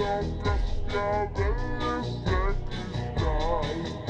like a star in the second sky.